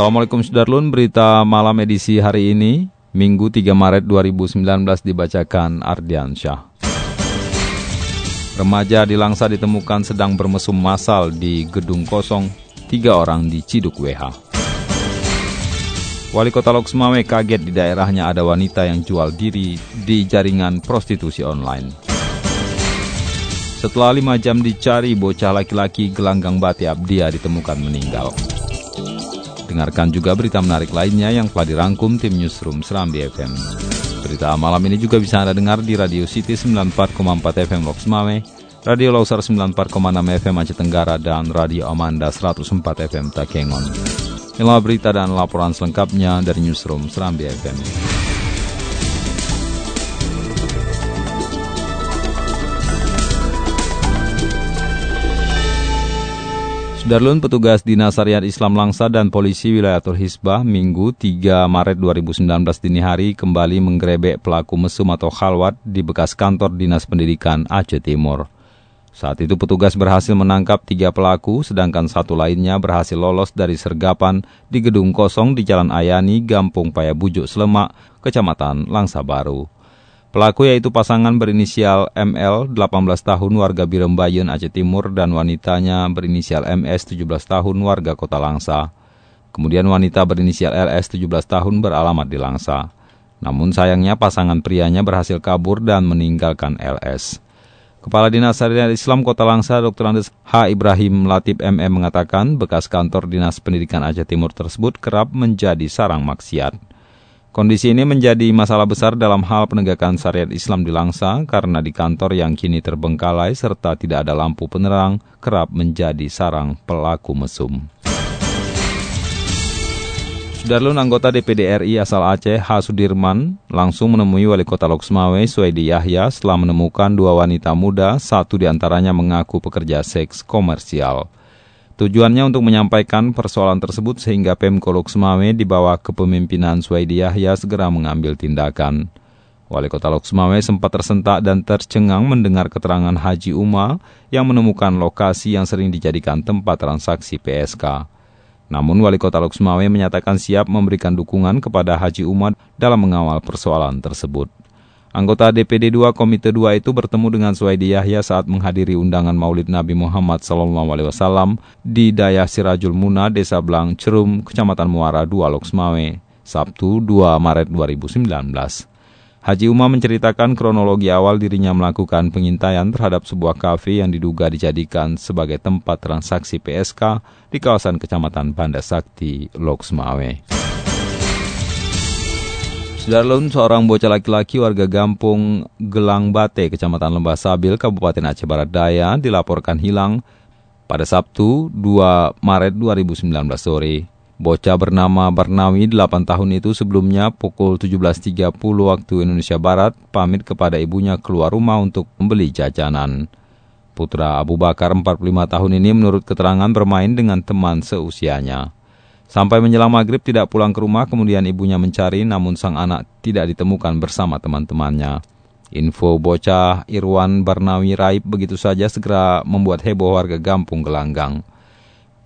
Assalamualaikum Sudarlun, berita malam edisi hari ini, Minggu 3 Maret 2019 dibacakan Ardian Syah. Remaja di Langsa ditemukan sedang bermesum massal di gedung kosong, tiga orang diciduk WH. Wali Kota Loksmawe kaget di daerahnya ada wanita yang jual diri di jaringan prostitusi online. Setelah lima jam dicari, bocah laki-laki gelanggang Bati Abdia ditemukan meninggal. Dengarkan juga berita menarik lainnya yang telah dirangkum tim Newsroom Serambi FM. Berita malam ini juga bisa Anda dengar di Radio City 94,4 FM Loks Mame, Radio Lausar 94,6 FM Aceh Tenggara, dan Radio Amanda 104 FM Takengon. Inilah berita dan laporan selengkapnya dari Newsroom Serambi FM. Darlun petugas Dinas Syariat Islam Langsa dan polisi Wilayatul Hisbah Minggu 3 Maret 2019 dini hari kembali menggerebek pelaku mesum atau khalwat di bekas kantor Dinas Pendidikan Aceh Timur. Saat itu petugas berhasil menangkap tiga pelaku, sedangkan satu lainnya berhasil lolos dari sergapan di gedung kosong di Jalan Ayani, Gampung Payabujuk Slemak, Kecamatan Langsa Baru. Pelaku yaitu pasangan berinisial ML, 18 tahun warga Birembayen, Aceh Timur, dan wanitanya berinisial MS, 17 tahun warga Kota Langsa. Kemudian wanita berinisial LS, 17 tahun beralamat di Langsa. Namun sayangnya pasangan prianya berhasil kabur dan meninggalkan LS. Kepala Dinas Syariat Islam Kota Langsa, Dr. Andes H. Ibrahim Latib MM mengatakan bekas kantor Dinas Pendidikan Aceh Timur tersebut kerap menjadi sarang maksiat. Kondisi ini menjadi masalah besar dalam hal penegakan syariat Islam di Langsa karena di kantor yang kini terbengkalai serta tidak ada lampu penerang kerap menjadi sarang pelaku mesum. Sudarlun anggota DPD RI asal Aceh, H. Sudirman, langsung menemui Wali Kota Loksmawe, Suedi Yahya, setelah menemukan dua wanita muda, satu di antaranya mengaku pekerja seks komersial. Tujuannya untuk menyampaikan persoalan tersebut sehingga Pemko Loksmawe di bawah kepemimpinan Suwaidi Yahya segera mengambil tindakan. Wali Kota Loksmawe sempat tersentak dan tercengang mendengar keterangan Haji Uma yang menemukan lokasi yang sering dijadikan tempat transaksi PSK. Namun Wali Kota Loksmawe menyatakan siap memberikan dukungan kepada Haji Uma dalam mengawal persoalan tersebut. Anggota DPD 2 Komite 2 itu bertemu dengan Suwaidi Yahya saat menghadiri undangan Maulid Nabi Muhammad SAW di Daya Sirajul Muna, Desa Blang, Cerum, Kecamatan Muara 2, Loksmawe, Sabtu 2 Maret 2019. Haji Umar menceritakan kronologi awal dirinya melakukan pengintaian terhadap sebuah kafe yang diduga dijadikan sebagai tempat transaksi PSK di kawasan Kecamatan Banda Sakti, Loksmawe. Sudarlun, seorang bocah laki-laki warga Gampung Gelang Bate, Kecamatan Lembah Sabil, Kabupaten Aceh Barat Daya, dilaporkan hilang pada Sabtu 2 Maret 2019 sore. Bocah bernama Barnawi, 8 tahun itu sebelumnya pukul 17.30 waktu Indonesia Barat, pamit kepada ibunya keluar rumah untuk membeli jajanan. Putra Abu Bakar, 45 tahun ini menurut keterangan bermain dengan teman seusianya. Sampai menjelang maghrib tidak pulang ke rumah, kemudian ibunya mencari namun sang anak tidak ditemukan bersama teman-temannya. Info bocah Irwan Barnawi Raib begitu saja segera membuat heboh warga Gampung Gelanggang.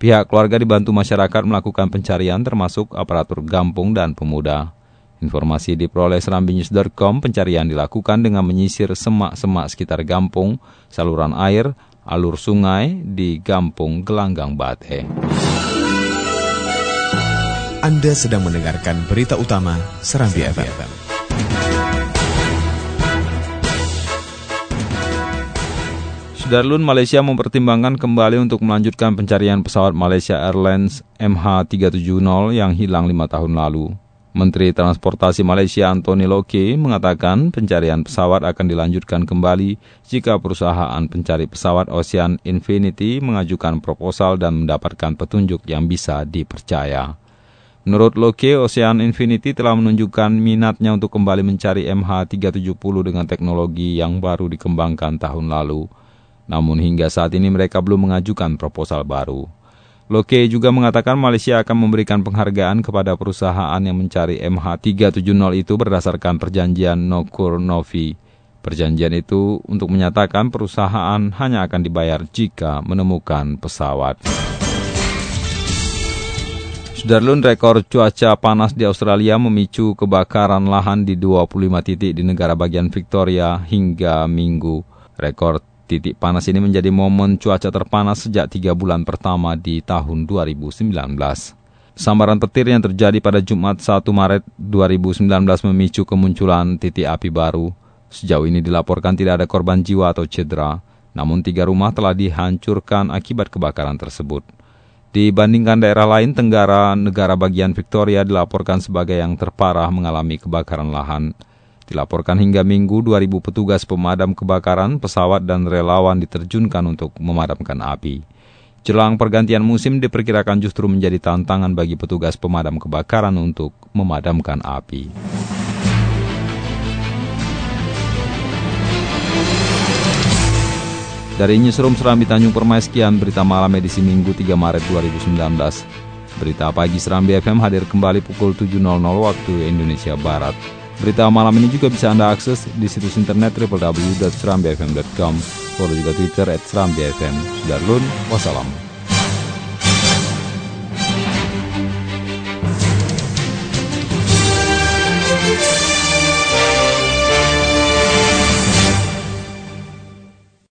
Pihak keluarga dibantu masyarakat melakukan pencarian termasuk aparatur Gampung dan pemuda. Informasi diperoleh serambinews.com, pencarian dilakukan dengan menyisir semak-semak sekitar Gampung, saluran air, alur sungai di Gampung Gelanggang Bate. Anda sedang mendengarkan berita utama Serambi, FM. FM. Sudarlun Malaysia mempertimbangkan kembali untuk melanjutkan pencarian pesawat Malaysia Airlines MH370 yang hilang lima tahun lalu. Menteri Transportasi Malaysia Anthony Loke mengatakan pencarian pesawat akan dilanjutkan kembali jika perusahaan pencari pesawat Ocean Infinity mengajukan proposal dan mendapatkan petunjuk yang bisa dipercaya. Menurut Loke, Ocean Infinity telah menunjukkan minatnya untuk kembali mencari MH370 dengan teknologi yang baru dikembangkan tahun lalu. Namun hingga saat ini mereka belum mengajukan proposal baru. Loke juga mengatakan Malaysia akan memberikan penghargaan kepada perusahaan yang mencari MH370 itu berdasarkan perjanjian Nokur Novi. Perjanjian itu untuk menyatakan perusahaan hanya akan dibayar jika menemukan pesawat. Sudarlun rekor cuaca panas di Australia memicu kebakaran lahan di 25 titik di negara bagian Victoria hingga minggu. Rekor Titik panas ini menjadi momen cuaca terpanas sejak tiga bulan pertama di tahun 2019. Sambaran petir yang terjadi pada Jumat 1 Maret 2019 memicu kemunculan titik api baru. Sejauh ini dilaporkan tidak ada korban jiwa atau cedera, namun tiga rumah telah dihancurkan akibat kebakaran tersebut. Dibandingkan daerah lain, Tenggara negara bagian Victoria dilaporkan sebagai yang terparah mengalami kebakaran lahan. Dilaporkan hingga minggu 2000 petugas pemadam kebakaran, pesawat dan relawan diterjunkan untuk memadamkan api. Jelang pergantian musim diperkirakan justru menjadi tantangan bagi petugas pemadam kebakaran untuk memadamkan api. Dari Newsroom Serambi Tanjung Permai, sekian berita malam edisi Minggu 3 Maret 2019. Berita pagi Serambi FM hadir kembali pukul 7.00 waktu Indonesia Barat. Berita malam ini juga bisa Anda akses di situs internet www.serambifm.com. Follow juga Twitter at Serambifm. Sudarlun, wassalam.